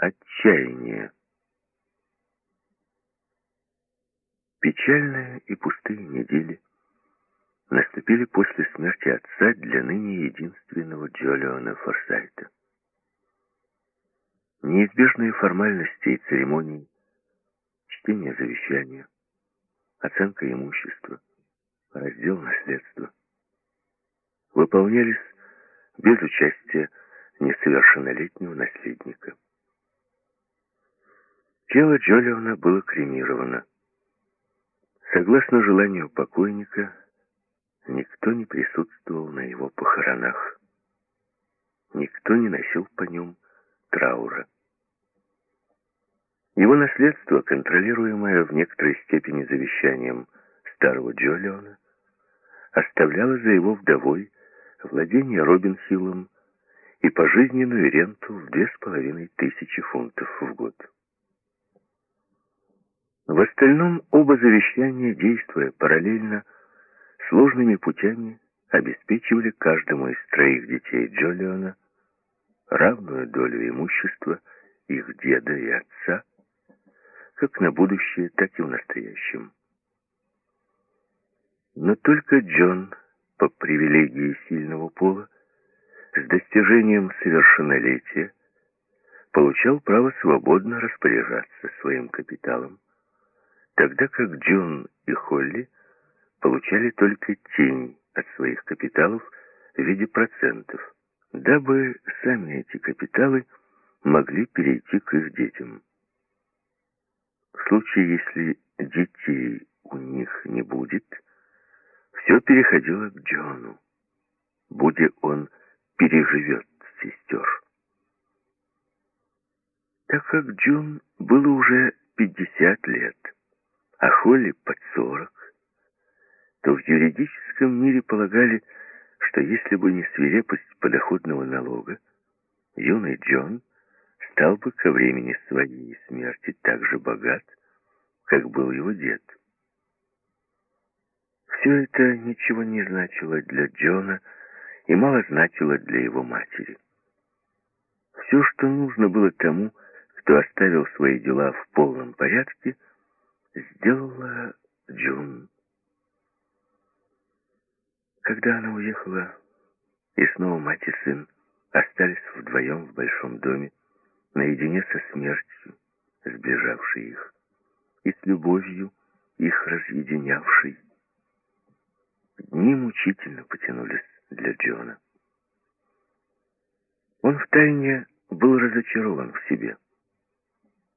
Отчаяние. Печальные и пустые недели наступили после смерти отца для ныне единственного Джолиона Форсайта. Неизбежные формальности и церемонии, чтение завещания, оценка имущества, раздел наследства выполнялись без участия несовершеннолетнего наследника. Тело Джолиона было кремировано. Согласно желанию покойника, никто не присутствовал на его похоронах. Никто не носил по нем траура. Его наследство, контролируемое в некоторой степени завещанием старого Джолиона, оставляло за его вдовой владение Робинхиллом и пожизненную ренту в две с половиной тысячи фунтов в год. В остальном оба завещания, действуя параллельно, сложными путями обеспечивали каждому из троих детей Джолиона равную долю имущества их деда и отца, как на будущее, так и в настоящем. Но только Джон, по привилегии сильного пола, с достижением совершеннолетия, получал право свободно распоряжаться своим капиталом, тогда как Джон и Холли получали только тень от своих капиталов в виде процентов, дабы сами эти капиталы могли перейти к их детям. В случае, если детей у них не будет, все переходило к Джону, будь он переживет сестер. Так как Джон было уже 50 лет, а Холли под сорок, то в юридическом мире полагали, что если бы не свирепость подоходного налога, юный Джон стал бы ко времени своей смерти так же богат, как был его дед. Все это ничего не значило для Джона и мало значило для его матери. Все, что нужно было тому, кто оставил свои дела в полном порядке – сделала Джун. Когда она уехала, и снова мать и сын остались вдвоем в большом доме, наедине со смертью, сближавшей их, и с любовью, их разъединявшей. Дни мучительно потянулись для Джона. Он втайне был разочарован в себе,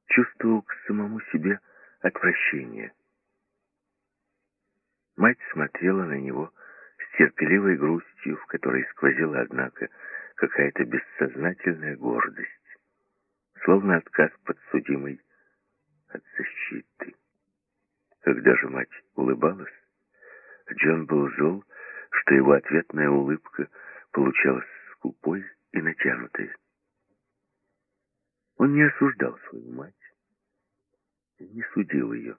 чувствовал к самому себе отвращение. Мать смотрела на него с терпеливой грустью, в которой сквозила, однако, какая-то бессознательная гордость, словно отказ подсудимой от защиты. Когда же мать улыбалась, Джон был зол, что его ответная улыбка получалась скупой и натянутой. Он не осуждал свою мать, не судил ее.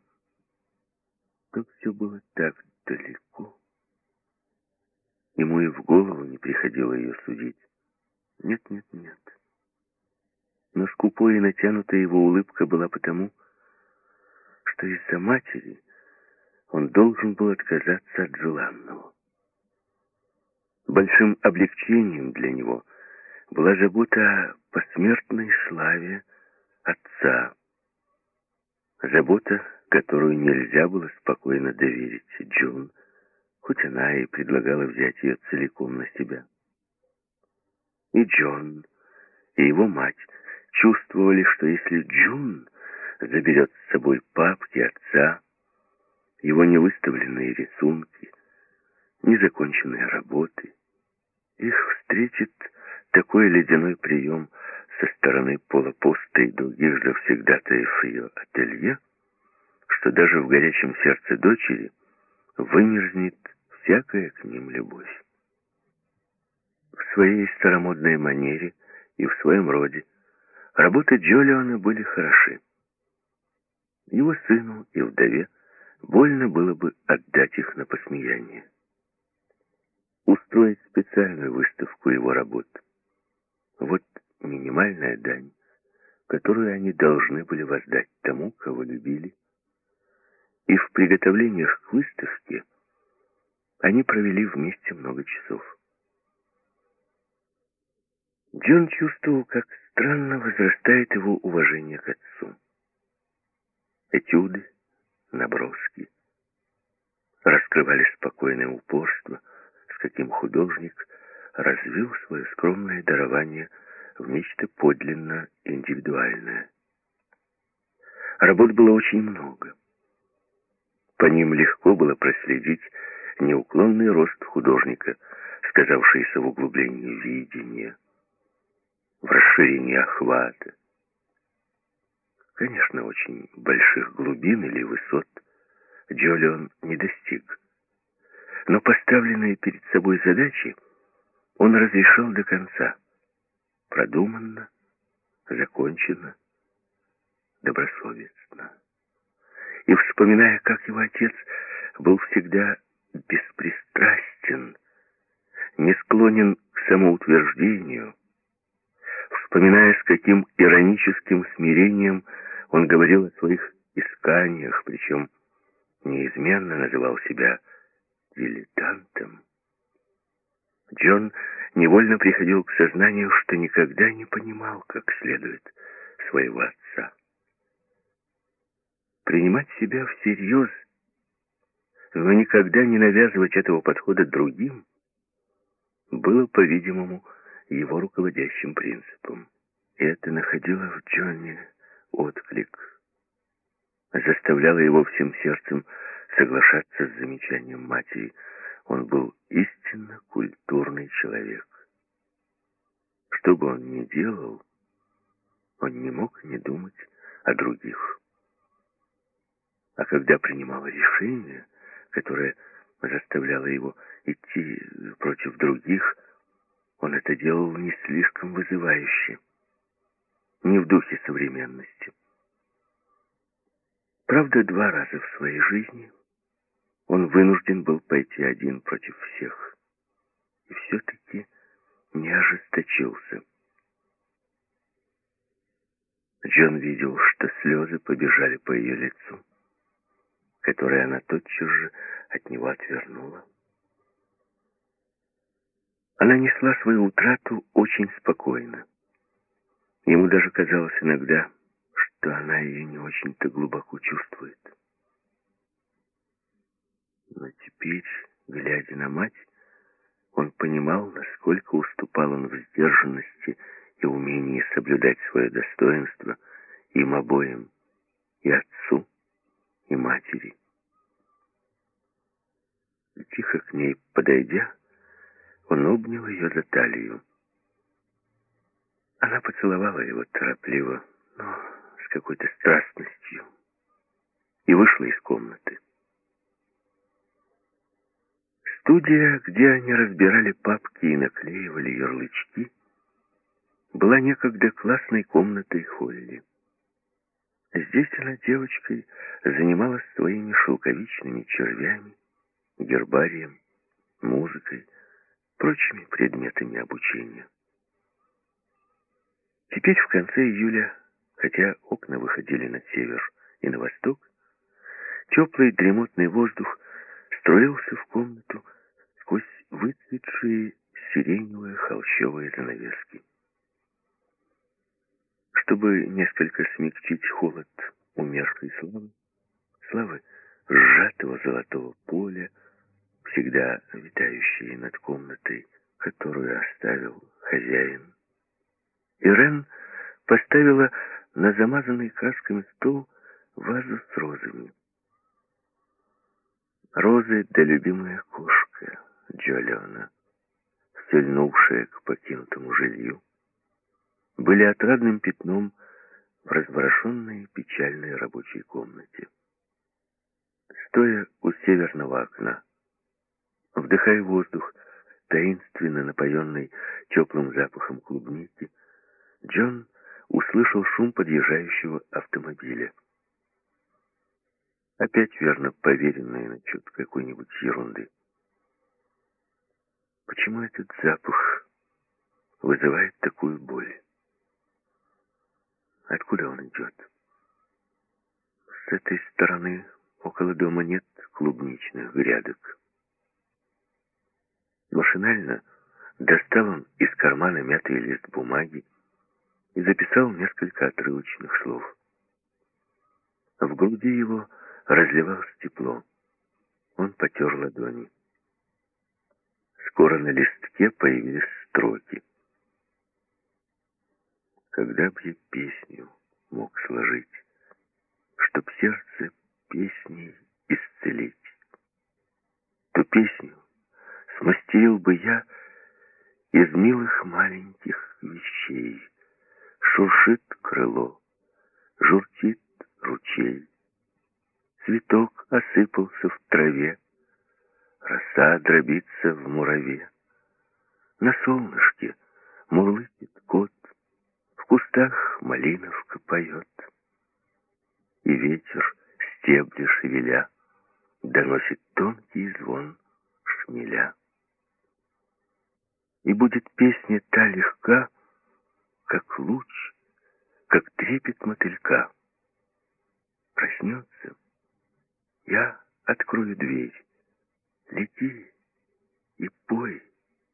То все было так далеко. Ему и в голову не приходило ее судить. Нет, нет, нет. Но скупой и натянутая его улыбка была потому, что из-за матери он должен был отказаться от желанного. Большим облегчением для него была забота о посмертной славе отца, Забота, которую нельзя было спокойно доверить Джун, хоть она и предлагала взять ее целиком на себя. И Джон, и его мать чувствовали, что если Джун заберет с собой папки отца, его невыставленные рисунки, незаконченные работы, их встретит такой ледяной прием – со стороны полопоста и других завсегдатаев ее ателье, что даже в горячем сердце дочери вымерзнет всякая к ним любовь. В своей старомодной манере и в своем роде работы Джолиона были хороши. Его сыну и вдове больно было бы отдать их на посмеяние. Устроить специальную выставку его работ. Вот минимальная дань, которую они должны были воздать тому, кого любили. И в приготовлениях к выставке они провели вместе много часов. Джон чувствовал, как странно возрастает его уважение к отцу. Этюды, наброски раскрывали спокойное упорство, с каким художник развил свое скромное дарование в нечто подлинно индивидуальное. Работ было очень много. По ним легко было проследить неуклонный рост художника, сказавшийся в углублении видения, в расширении охвата. Конечно, очень больших глубин или высот Джолион не достиг. Но поставленные перед собой задачи он разрешил до конца. Продуманно, законченно, добросовестно. И вспоминая, как его отец был всегда беспристрастен, не склонен к самоутверждению, вспоминая, с каким ироническим смирением он говорил о своих исканиях, причем неизменно называл себя дилетантом, Джон невольно приходил к сознанию, что никогда не понимал, как следует своего отца. Принимать себя всерьез, но никогда не навязывать этого подхода другим, было, по-видимому, его руководящим принципом. И это находило в Джонне отклик, заставляло его всем сердцем соглашаться с замечанием матери – он был истинно культурный человек. Что бы он ни делал, он не мог не думать о других. А когда принимал решение, которое заставляло его идти против других, он это делал не слишком вызывающе, не в духе современности. Правда, два раза в своей жизни он вынужден был пойти один против всех. И все-таки не ожесточился. Джон видел, что слезы побежали по ее лицу, которое она тотчас же от него отвернула. Она несла свою утрату очень спокойно. Ему даже казалось иногда, что она ее не очень-то глубоко чувствует. Но теперь, глядя на мать, он понимал, насколько уступал он в сдержанности и умении соблюдать свое достоинство им обоим, и отцу, и матери. Тихо к ней подойдя, он обнял ее за талию. Она поцеловала его торопливо, но с какой-то страстностью, и вышла из комнаты. Студия, где они разбирали папки и наклеивали ярлычки, была некогда классной комнатой Холли. Здесь она девочкой занималась своими шелковичными червями, гербарием, музыкой, прочими предметами обучения. Теперь в конце июля, хотя окна выходили на север и на восток, теплый дремотный воздух струился в комнату, сквозь выцветшие сиреневые холщовые занавески. Чтобы несколько смягчить холод умершей славы, славы сжатого золотого поля, всегда витающей над комнатой, которую оставил хозяин. Ирен поставила на замазанный красками стол вазу с розами. Розы да любимая кошка — Джолиона, стельнувшие к покинутому жилью, были отрадным пятном в разворошенной печальной рабочей комнате. Стоя у северного окна, вдыхая воздух, таинственно напоенный теплым запахом клубники, Джон услышал шум подъезжающего автомобиля. Опять верно поверенные насчет какой-нибудь ерунды. Почему этот запах вызывает такую боль? Откуда он идет? С этой стороны около дома нет клубничных грядок. Машинально достал он из кармана мятый лист бумаги и записал несколько отрывочных слов. В груди его разливалось тепло. Он потер ладони. Скоро на листке появились строки. Когда б я песню мог сложить, Чтоб сердце песней исцелить, То песню смастерил бы я Из милых маленьких вещей. Шуршит крыло, журчит ручей, Цветок осыпался в траве, Роса дробится в мураве. На солнышке мурлыкет кот, В кустах малиновка поет. И ветер, стебли шевеля, Доносит тонкий звон шмеля. И будет песня та легка, Как луч, как трепет мотылька. Проснется, я открою дверь, Лети и пой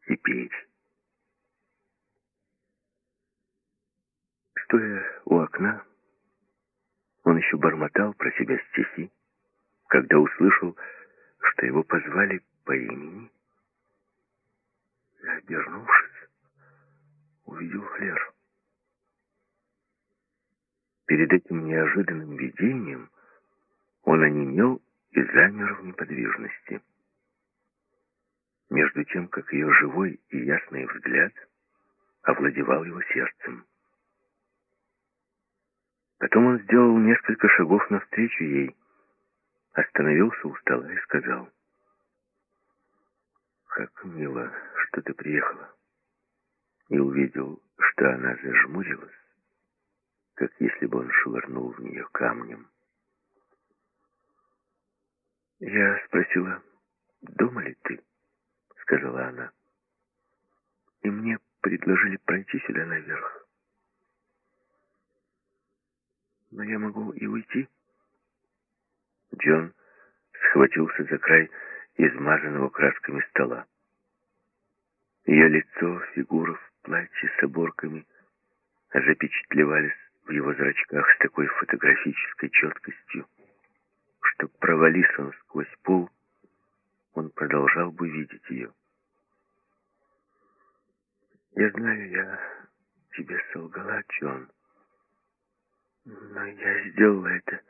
теперь. Стоя у окна, он еще бормотал про себя стихи, когда услышал, что его позвали по имени. И, обернувшись, увидел Флер. Перед этим неожиданным видением он онемел и замер в неподвижности между тем, как ее живой и ясный взгляд овладевал его сердцем. Потом он сделал несколько шагов навстречу ей, остановился у стола и сказал, «Как мило, что ты приехала». И увидел, что она зажмурилась, как если бы он швырнул в нее камнем. Я спросила, дома ли ты? Сказала она. И мне предложили пройти сюда наверх. Но я могу и уйти. Джон схватился за край измазанного красками стола. Ее лицо, фигура в платье с оборками запечатлевались в его зрачках с такой фотографической четкостью, что, провались он сквозь пол, он продолжал бы видеть ее. Я знаю, я тебе солгала, Джон. Но я сделала это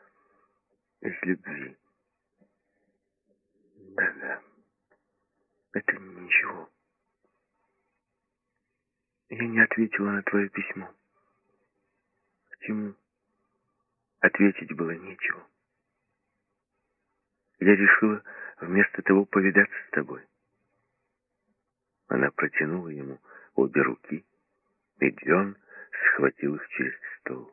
из любви. Да-да. Это ничего. Я не ответила на твое письмо. К чему? Ответить было нечего. Я решила вместо того повидаться с тобой. Она протянула ему обе руки, и Джон схватил их через стол.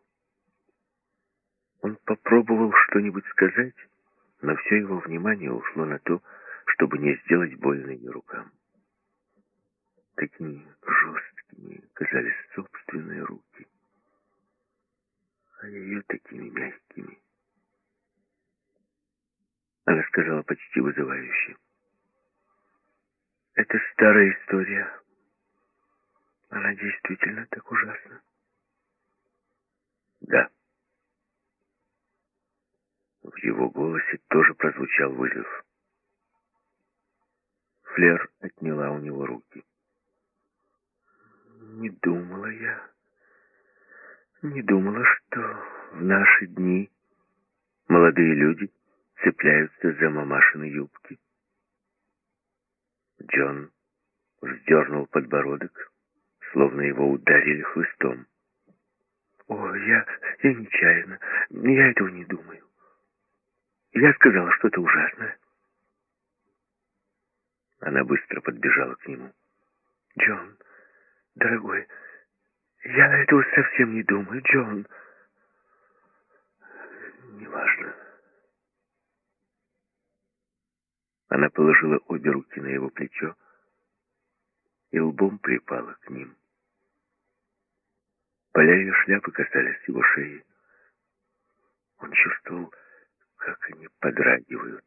Он попробовал что-нибудь сказать, но все его внимание ушло на то, чтобы не сделать больно ее рукам. Такими жесткими казались собственные руки, а ее такими мягкими. Она сказала почти вызывающе. «Это старая история, она действительно так ужасна. Да. В его голосе тоже прозвучал вызов. Флер отняла у него руки. Не думала я, не думала, что в наши дни молодые люди цепляются за мамашины юбки. Джон вздернул подбородок, словно его ударили хлыстом. «О, я, я нечаянно, я этого не думаю. Я сказала что-то ужасное». Она быстро подбежала к нему. «Джон, дорогой, я этого совсем не думаю, Джон». «Неважно». Она положила обе руки на его плечо и лбом припала к ним. Поля ее шляпы касались его шеи. Он чувствовал, как они подрагивают.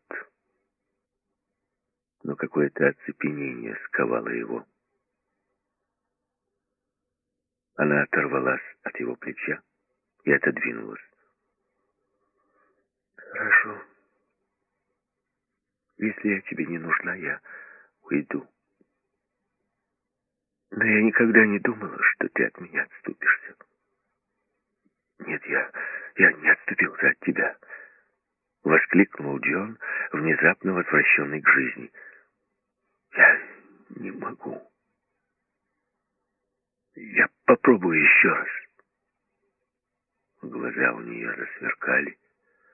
Но какое-то оцепенение сковало его. Она оторвалась от его плеча и отодвинулась. «Хорошо. Если я тебе не нужна, я уйду. Но я никогда не думала, что ты от меня отступишься. Нет, я, я не отступился от тебя. Воскликнул Джон, внезапно возвращенный к жизни. Я не могу. Я попробую еще раз. Глаза у нее засверкали.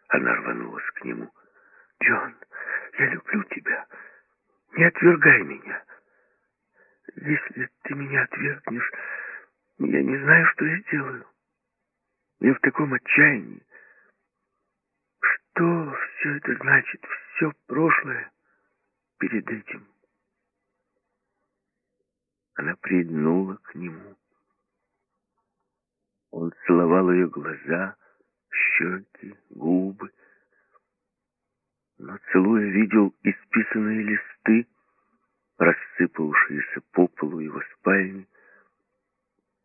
Она рванулась к нему. «Джон, я люблю тебя. Не отвергай меня. Если ты меня отвергнешь, я не знаю, что я сделаю. Я в таком отчаянии. Что все это значит? Все прошлое перед этим. Она прильнула к нему. Он целовал ее глаза, щеки, губы. Но, целуя, видел исписанные листы, рассыпавшиеся по полу его спальни,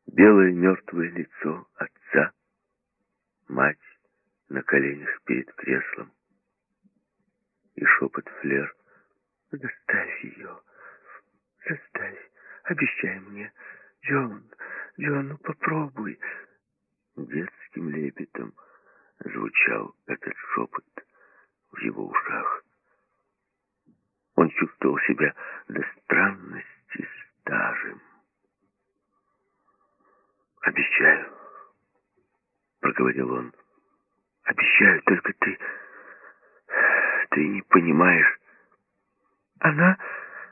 белое мертвое лицо отца, мать на коленях перед креслом и шепот Флер «Заставь ее, заставь, обещай мне, Джон, Джон, ну попробуй». Детским лепетом звучал этот шепот в его ушах. Он чувствовал себя до странности старым. «Обещаю», — проговорил он, — «обещаю, только ты... ты не понимаешь. Она...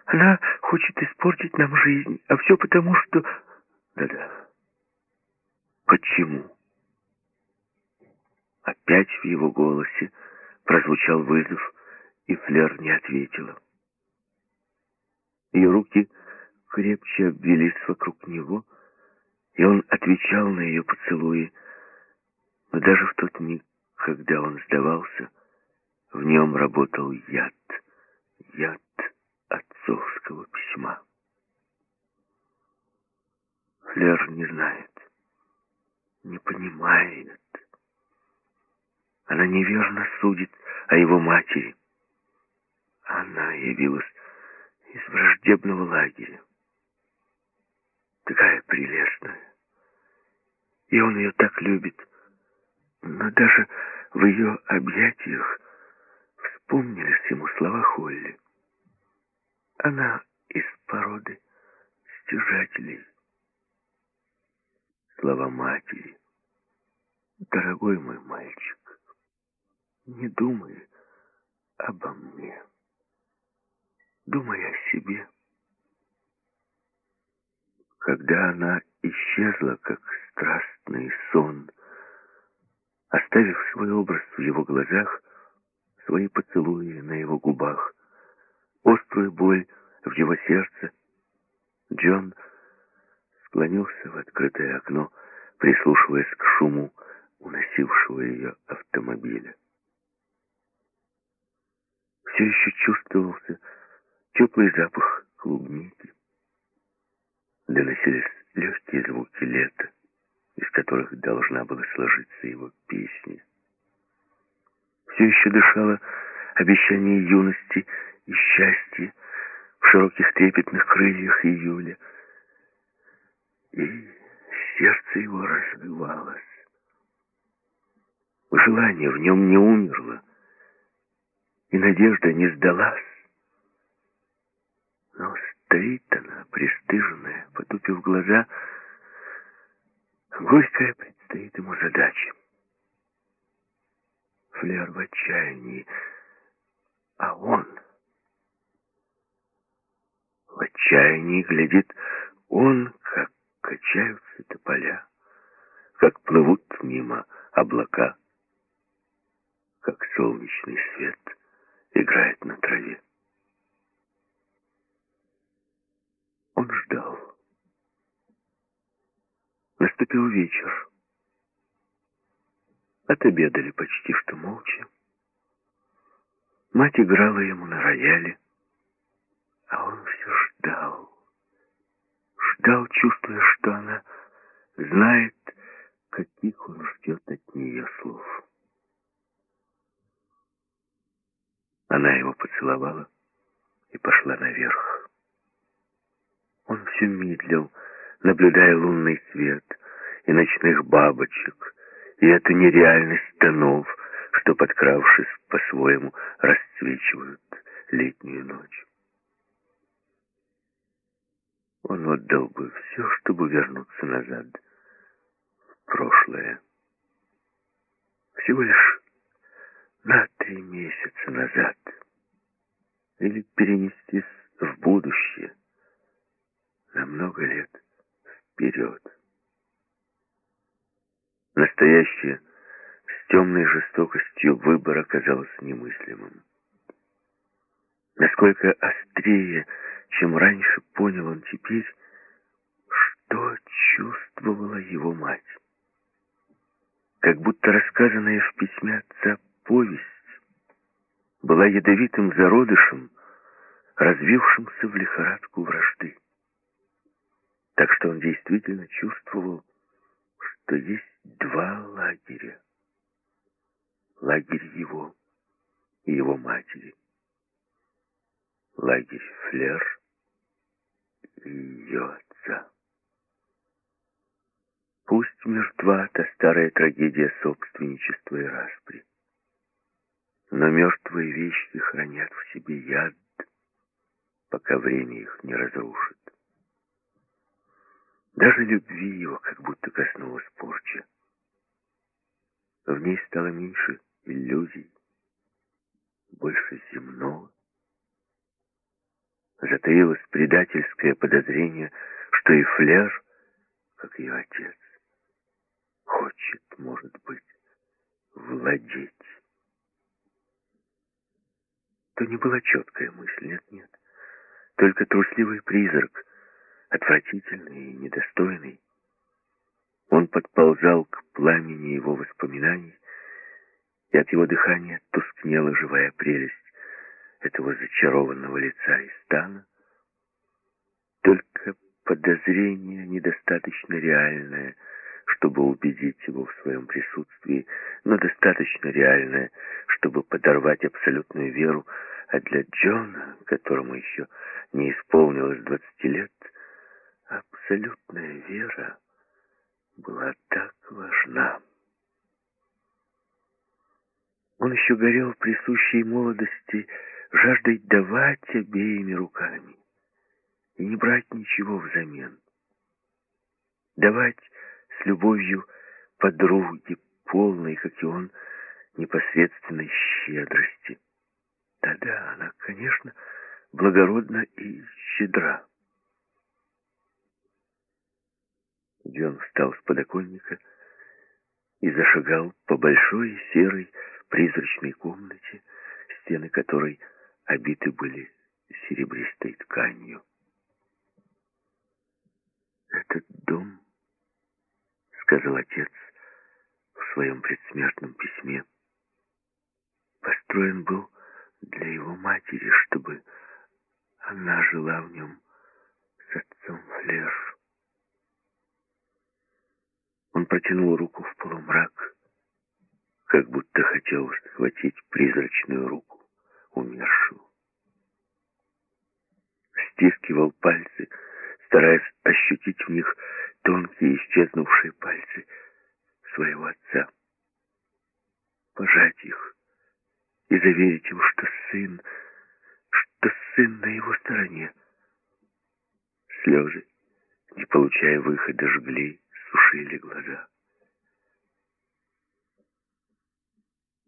она хочет испортить нам жизнь, а все потому, что... Да-да. Почему?» Опять в его голосе прозвучал вызов, и Флер не ответила. Ее руки крепче обвелись вокруг него, и он отвечал на ее поцелуи. Но даже в тот миг, когда он сдавался, в нем работал яд, яд отцовского письма. Флер не знает, не понимает. Она неверно судит о его матери. Она явилась из враждебного лагеря. Такая прелестная. И он ее так любит. Но даже в ее объятиях вспомнились ему слова Холли. Она из породы стяжателей. Слова матери. Дорогой мой мальчик, не думай обо мне думая о себе. Когда она исчезла, как страстный сон, оставив свой образ в его глазах, свои поцелуи на его губах, острую боль в его сердце, Джон склонился в открытое окно, прислушиваясь к шуму уносившего ее автомобиля. Все еще чувствовался теплый запах клубники. Доносились легкие звуки лета, из которых должна была сложиться его песня. Все еще дышало обещание юности и счастья в широких трепетных крыльях июля. И сердце его разбивалось. Желание в нем не умерло, и надежда не сдалась. Но стоит она, пристыженная, потупив глаза. Горькая предстоит ему задача. Флер в отчаянии, а он в отчаянии глядит он, как качаются тополя, как плывут мимо облака, как солнечный свет играет на траве. Он ждал. Наступил вечер. Отобедали почти что молча. Мать играла ему на рояле, а он все ждал. Ждал, чувствуя, что она знает, каких он ждет от нее слов. Она его поцеловала и пошла наверх. Он все медлил, наблюдая лунный свет и ночных бабочек, и эту нереальность тонов, что, подкравшись по-своему, расцвечивают летнюю ночь. Он отдал бы все, чтобы вернуться назад, в прошлое. Всего лишь на три месяца назад. Или перенестись в будущее на много лет вперед. Настоящее с темной жестокостью выбор оказалось немыслимым. Насколько острее, чем раньше, понял он теперь, что чувствовала его мать. Как будто рассказанная в письме отца повесть была ядовитым зародышем, развившимся в лихорадку вражды. Так что он действительно чувствовал, что есть два лагеря. Лагерь его и его матери. Лагерь Флер и ее отца. Пусть мертва та старая трагедия собственничества и распри. Но мертвые вещи хранят в себе яд, пока время их не разрушит. Даже любви его как будто коснулась порча. В ней стало меньше иллюзий, больше земного. Затаилось предательское подозрение, что и Флер, как ее отец, хочет, может быть, владеть. То не была четкая мысль, нет-нет, только трусливый призрак, отвратительный и недостойный. Он подползал к пламени его воспоминаний, и от его дыхания тускнела живая прелесть этого зачарованного лица и стана. Только подозрение недостаточно реальное, чтобы убедить его в своем присутствии, но достаточно реальное, чтобы подорвать абсолютную веру, а для Джона, которому еще не исполнилось двадцати лет, абсолютная вера была так важна. Он еще горел присущей молодости жаждой давать обеими руками и не брать ничего взамен. Давать с любовью подруги, полной, как и он, непосредственной щедрости. Да-да, она, конечно, благородна и щедра. Джон встал с подоконника и зашагал по большой серой призрачной комнате, стены которой обиты были серебристой тканью. «Этот дом, — сказал отец в своем предсмертном письме, — построен был для его матери, чтобы она жила в нем с отцом Флеш. Он протянул руку в полумрак, как будто хотел схватить призрачную руку умершего. Стискивал пальцы, стараясь ощутить в них тонкие исчезнувшие пальцы своего отца. Пожать их и заверить его, что сын, что сын на его стороне. Слезы, не получая выхода, жгли сушили глаза.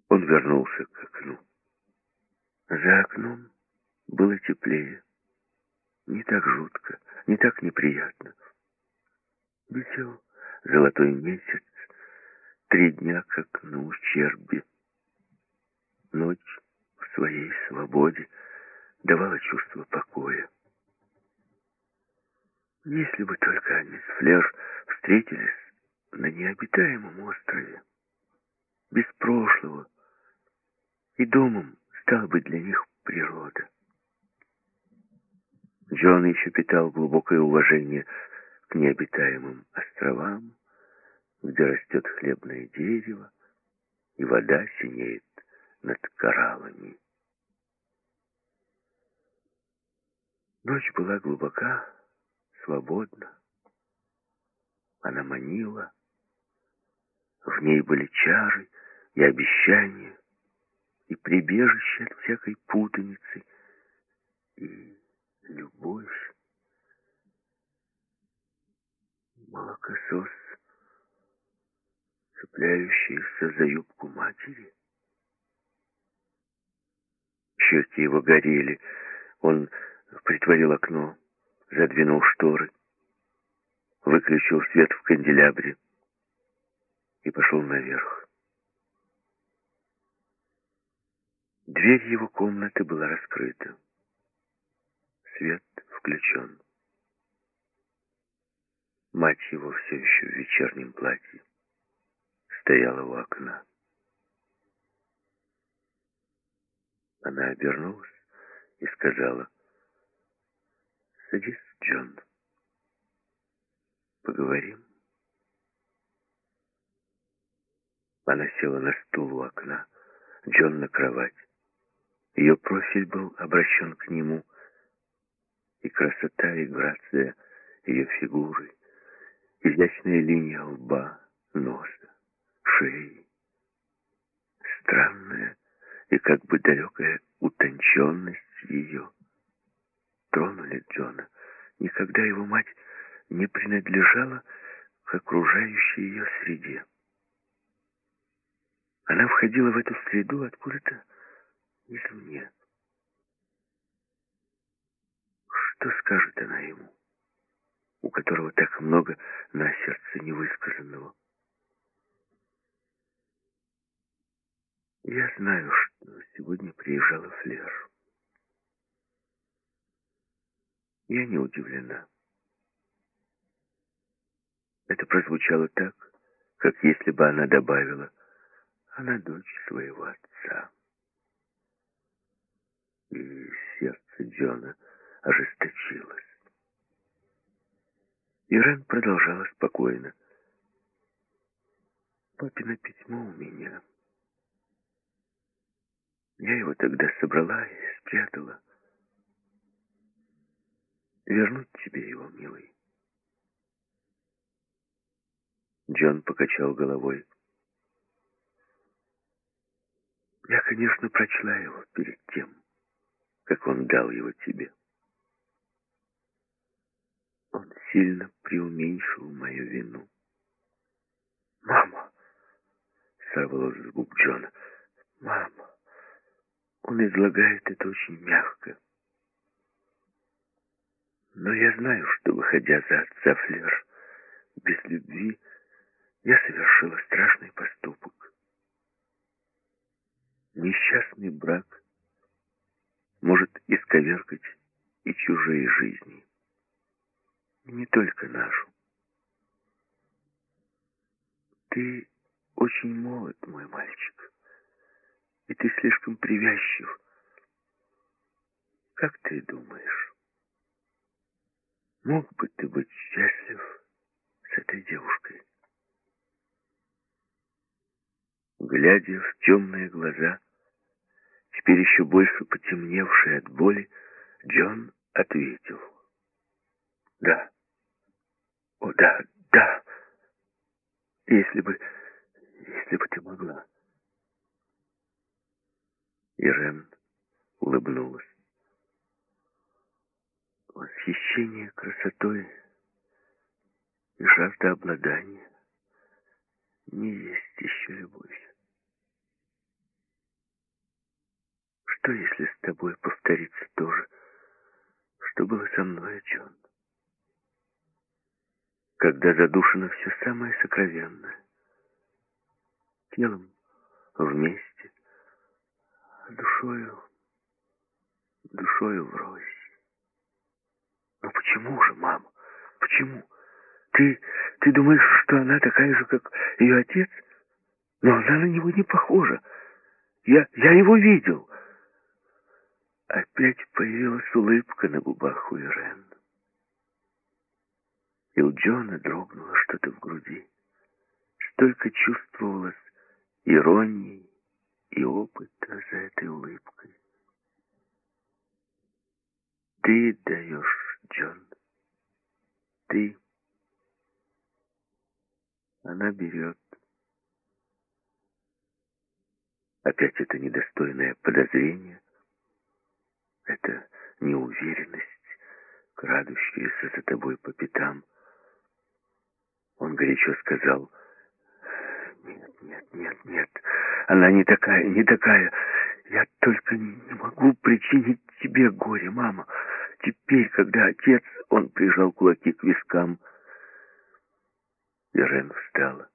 Он вернулся к окну. За окном было теплее. Не так жутко, не так неприятно. Летел золотой месяц, три дня как на ущербе. Ночь в своей свободе давала чувство покоя. Если бы только они с Флер встретились на необитаемом острове, без прошлого, и домом стала бы для них природа. Джон еще питал глубокое уважение к необитаемым островам, где растет хлебное дерево, и вода синеет над кораллами. Ночь была глубока, свободна. Она манила. В ней были чары и обещания, и прибежище от всякой путаницы, и любовь. Молокосос, цепляющийся за юбку матери. Щеки его горели. Он притворил окно, задвинул шторы, выключил свет в канделябре и пошел наверх. Дверь его комнаты была раскрыта. Свет включен. Мать его все еще в вечернем платье стояла у окна. Она обернулась и сказала, «Садись, Джон, поговорим». Она села на стул у окна, Джон на кровать. Ее профиль был обращен к нему, и красота и грация ее фигуры, изящная линия лба, носа, шеи, странная и как бы далекая утонченность ее тронули Джона. Никогда его мать не принадлежала к окружающей ее среде. Она входила в эту среду откуда-то извне. Что скажет она ему, у которого так много на сердце невысказанного? Я знаю, что сегодня приезжала Флер. Я не удивлена. Это прозвучало так, как если бы она добавила, она дочь своего отца. И сердце Джона ожесточилось. Ирен продолжала спокойно. Папино письмо у меня. Я его тогда собрала и спрятала. Вернуть тебе его, милый. Джон покачал головой. Я, конечно, прочла его перед тем, как он дал его тебе. Он сильно преуменьшил мою вину. «Мама!» — сорвалось с губ Джона. «Мама!» Он излагает это очень мягко. Но я знаю, что, выходя за отца Флер, без любви, я совершила страшный поступок. Несчастный брак может исковеркать и чужие жизни, не только нашу. Ты очень молод, мой мальчик и ты слишком привязчив. Как ты думаешь, мог бы ты быть счастлив с этой девушкой? Глядя в темные глаза, теперь еще больше потемневшие от боли, Джон ответил. Да. О, да, да. Если бы, если бы ты могла. Ирен улыбнулась. Восхищение красотой и жажда обладания не есть еще любовь. Что, если с тобой повторится то же, что было со мной, Джон? Когда задушено все самое сокровенное, телом вместе, душою, душою врозь. Но почему же, мама? Почему? Ты, ты думаешь, что она такая же, как ее отец? Но она на него не похожа. Я, я его видел. Опять появилась улыбка на губах у Ирен. И у Джона дрогнуло что-то в груди. Столько чувствовалось иронии и опыта за этой улыбкой. Ты даешь, Джон. Ты. Она берет. Опять это недостойное подозрение. Это неуверенность, крадущаяся за тобой по пятам. Он горячо сказал, «Нет, нет, нет, нет, она не такая, не такая. Я только не могу причинить тебе горе, мама. Теперь, когда отец, он прижал кулаки к вискам, Ирен встала.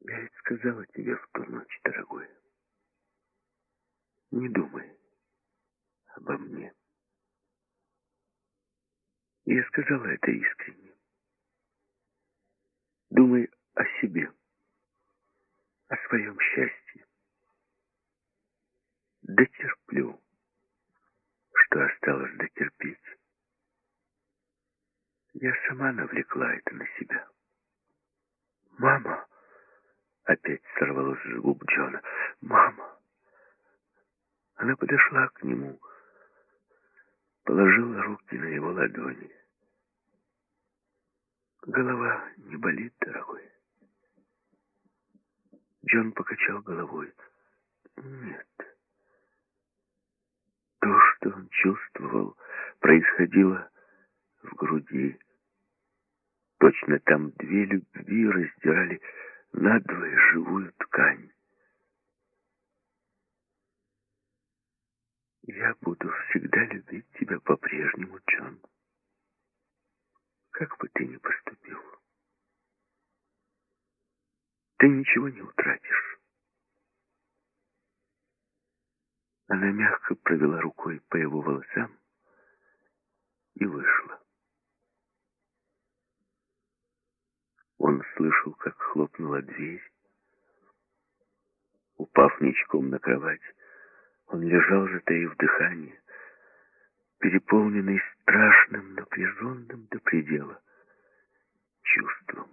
Я ведь сказала тебе в ту ночь, дорогой. Не думай обо мне. Я сказала это искренне. Думай о себе, о своем счастье. Дотерплю, что осталось дотерпеть. Я сама навлекла это на себя. «Мама!» — опять сорвалось с губ Джона. «Мама!» Она подошла к нему, положила руки на его ладони. «Голова не болит, дорогой?» Джон покачал головой. «Нет». То, что он чувствовал, происходило в груди. Точно там две любви раздирали надвое живую ткань. Я буду всегда любить тебя по-прежнему, Джон. Как бы ты ни поступил. Ты ничего не утратишь. Она мягко провела рукой по его волосам и вышла. Он слышал, как хлопнула дверь. Упав ничком на кровать, он лежал, затаив дыхание, переполненный страшным, напряженным до предела чувством.